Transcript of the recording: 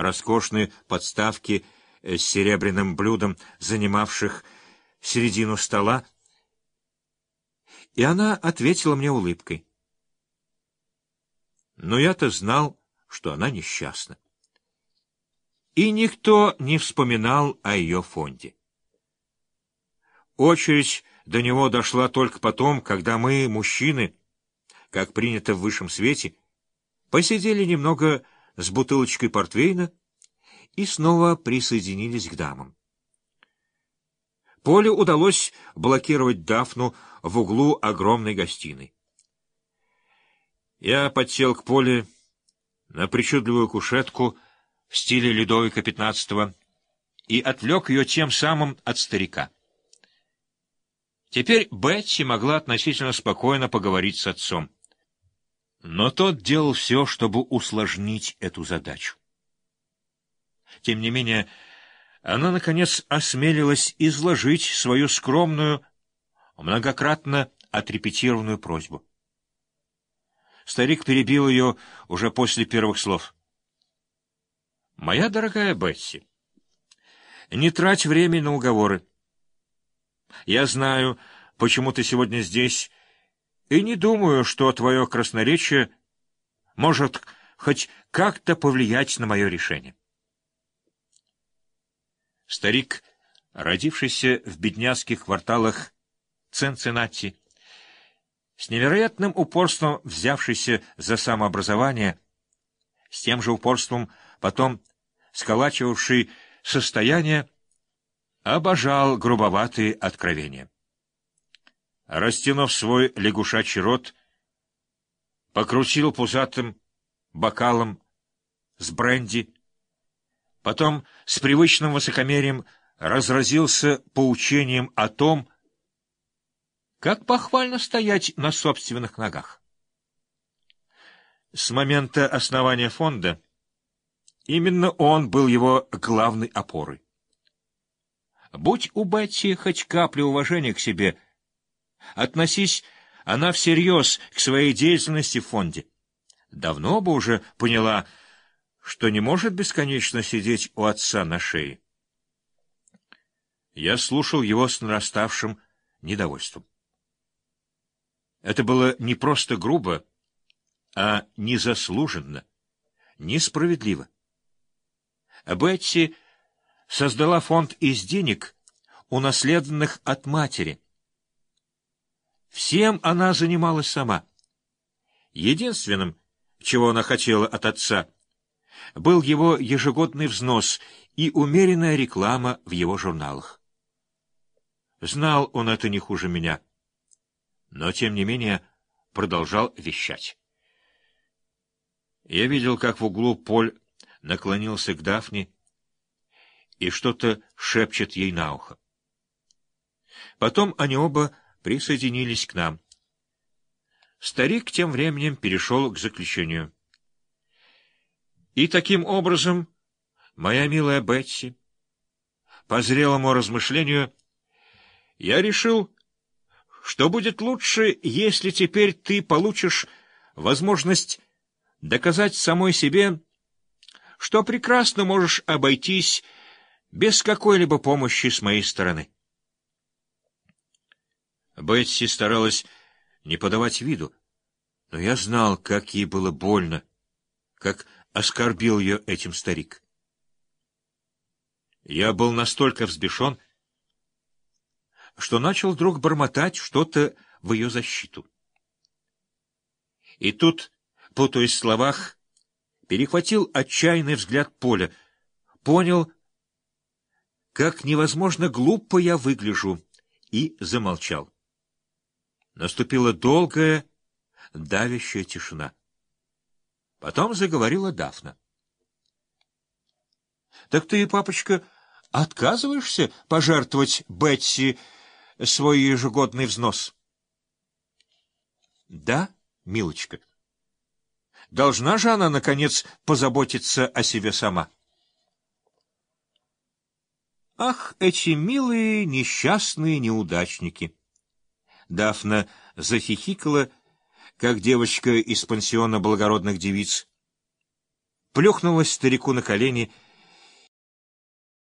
роскошные подставки с серебряным блюдом, занимавших середину стола, и она ответила мне улыбкой. Но я-то знал, что она несчастна. И никто не вспоминал о ее фонде. Очередь до него дошла только потом, когда мы, мужчины, как принято в высшем свете, посидели немного с бутылочкой портвейна и снова присоединились к дамам. Поле удалось блокировать Дафну в углу огромной гостиной. Я подсел к Поле на причудливую кушетку в стиле Людовика XV и отвлек ее тем самым от старика. Теперь Бетти могла относительно спокойно поговорить с отцом. Но тот делал все, чтобы усложнить эту задачу. Тем не менее, она, наконец, осмелилась изложить свою скромную, многократно отрепетированную просьбу. Старик перебил ее уже после первых слов. «Моя дорогая Бетси, не трать время на уговоры. Я знаю, почему ты сегодня здесь, и не думаю, что твое красноречие может хоть как-то повлиять на мое решение. Старик, родившийся в бедняцких кварталах Цинциннати, с невероятным упорством взявшийся за самообразование, с тем же упорством потом сколачивавший состояние, обожал грубоватые откровения. Растянув свой лягушачий рот, покрутил пузатым бокалом с бренди, потом с привычным высокомерием разразился поучением о том, как похвально стоять на собственных ногах. С момента основания фонда именно он был его главной опорой. Будь у Бетти хоть капля уважения к себе — Относись она всерьез к своей деятельности в фонде. Давно бы уже поняла, что не может бесконечно сидеть у отца на шее. Я слушал его с нараставшим недовольством. Это было не просто грубо, а незаслуженно, несправедливо. Бетти создала фонд из денег, унаследованных от матери — Всем она занималась сама. Единственным, чего она хотела от отца, был его ежегодный взнос и умеренная реклама в его журналах. Знал он это не хуже меня, но, тем не менее, продолжал вещать. Я видел, как в углу Поль наклонился к Дафне и что-то шепчет ей на ухо. Потом они оба присоединились к нам. Старик тем временем перешел к заключению. И таким образом, моя милая Бетси, по зрелому размышлению, я решил, что будет лучше, если теперь ты получишь возможность доказать самой себе, что прекрасно можешь обойтись без какой-либо помощи с моей стороны. Бетси старалась не подавать виду, но я знал, как ей было больно, как оскорбил ее этим старик. Я был настолько взбешен, что начал вдруг бормотать что-то в ее защиту. И тут, путаясь в словах, перехватил отчаянный взгляд Поля, понял, как невозможно глупо я выгляжу, и замолчал. Наступила долгая, давящая тишина. Потом заговорила Дафна. — Так ты, папочка, отказываешься пожертвовать Бетси свой ежегодный взнос? — Да, милочка. Должна же она, наконец, позаботиться о себе сама. Ах, эти милые несчастные неудачники! — Дафна захихикала, как девочка из пансиона благородных девиц. плюхнулась старику на колени